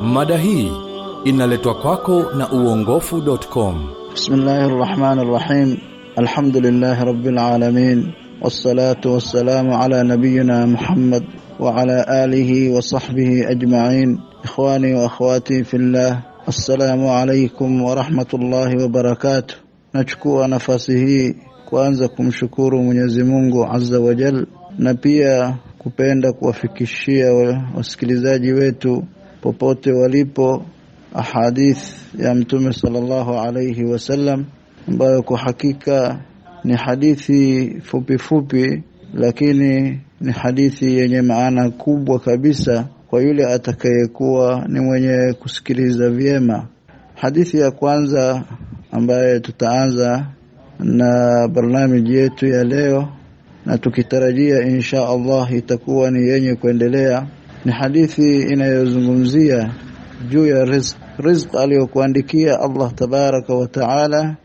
Mada hii inaletwa kwako na uongofu.com. الرحمن الرحيم الحمد لله رب العالمين والصلاة والسلام على نبينا محمد وعلى آله وصحبه أجمعين إخواني وأخواتي في الله السلام عليكم ورحمة الله وبركاته nachukua nafasi hii kwanza kumshukuru Mwenyezi Mungu Azza wa Jal na pia kupenda kuwafikishia wasikilizaji wetu popote walipo ahadith ya Mtume sallallahu alayhi wasallam ambayo kwa hakika ni hadithi fupi fupi lakini ni hadithi yenye maana kubwa kabisa kwa yule atakayekuwa ni mwenye kusikiliza vyema. Hadithi ya kwanza ambaye tutaanza na barnamiji yetu ya leo na tukitarajia insha Allah itakuwa ni yenye kuendelea ni hadithi inayozungumzia juu ya rizq rizq aliyokuandikia Allah tabaraka wa taala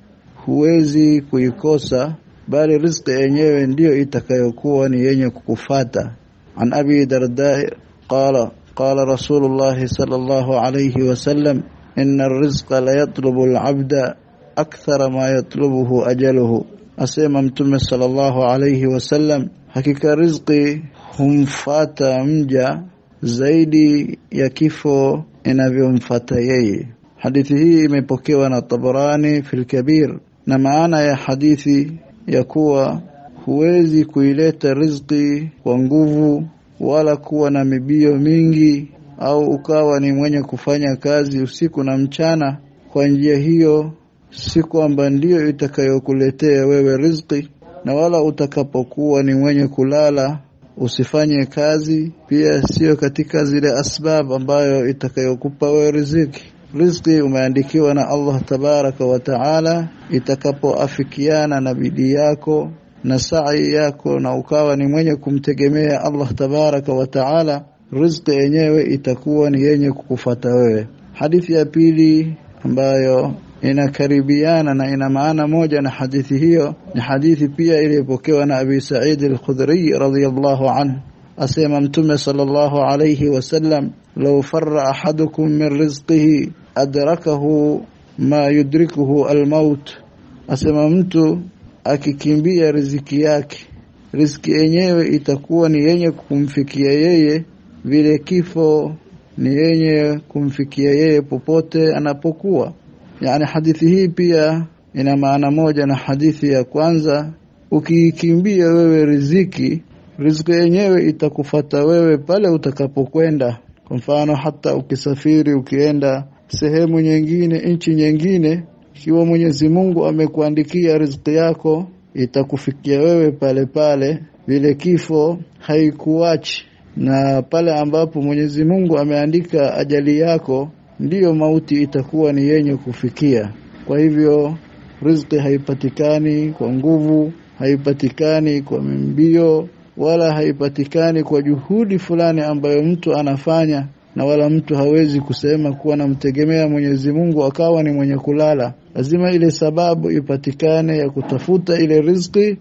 huwezi kuikosa bali rizqi yenyewe ndiyo itakayokuwa ni yenye kukufata an abi darda qala qala rasulullah sallallahu alayhi wasallam inna ar-rizqa la yatlubu al-'abda akthara ma yatlubuhu ajaluhu asema mtume sallallahu alayhi wasallam hakika rizqi humfata mja zaidi ya kifo inavyomfata yeye. Hadithi hii imepokewa na Tabarani fil Kabir na maana ya hadithi ya kuwa huwezi kuileta rizqi kwa nguvu wala kuwa na mibio mingi au ukawa ni mwenye kufanya kazi usiku na mchana. Kwa njia hiyo si kwamba ndiyo itakayokuletea wewe riziki na wala utakapokuwa ni mwenye kulala usifanye kazi pia sio katika zile asbab ambayo itakayokupa wewe riziki. Riziki umeandikiwa na Allah tabaraka wa taala itakapoafikiana na bidii yako na sa'i yako na ukawa ni mwenye kumtegemea Allah tabaraka wa taala riziki yenyewe itakuwa ni yenye kukufata wewe. Hadithi ya pili ambayo inakaribiana na ina maana moja na hadithi hiyo ni hadithi pia iliyopokewa na Abi Sa'id al-Khudri radhiyallahu anhu. Asema mtume sallallahu alayhi wasallam law farra ahadukum min rizqihi adrakahu ma yudrikuhu al-maut. Asema mtu akikimbia riziki yake riziki yenyewe itakuwa ni yenye kumfikia yeye vile kifo ni yenye kumfikia yeye popote anapokuwa yani hadithi hii pia ina maana moja na hadithi ya kwanza. Ukiikimbia wewe riziki riziki yenyewe itakufata wewe pale utakapokwenda. Kwa mfano hata ukisafiri ukienda sehemu nyingine nchi nyingine ikiwa Mwenyezi Mungu amekuandikia riziki yako itakufikia wewe pale pale. Vile kifo haikuachi. Na pale ambapo Mwenyezi Mungu ameandika ajali yako ndiyo mauti itakuwa ni yenye kufikia. Kwa hivyo riziki haipatikani kwa nguvu haipatikani kwa mbio wala haipatikani kwa juhudi fulani ambayo mtu anafanya na wala mtu hawezi kusema kuwa namtegemea Mwenyezi Mungu akawa ni mwenye kulala. Lazima ile sababu ipatikane ya kutafuta ile riziki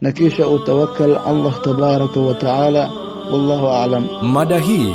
na kisha utawakal Allah tabaraka wa taala. Wallahu a'lam. Mada hii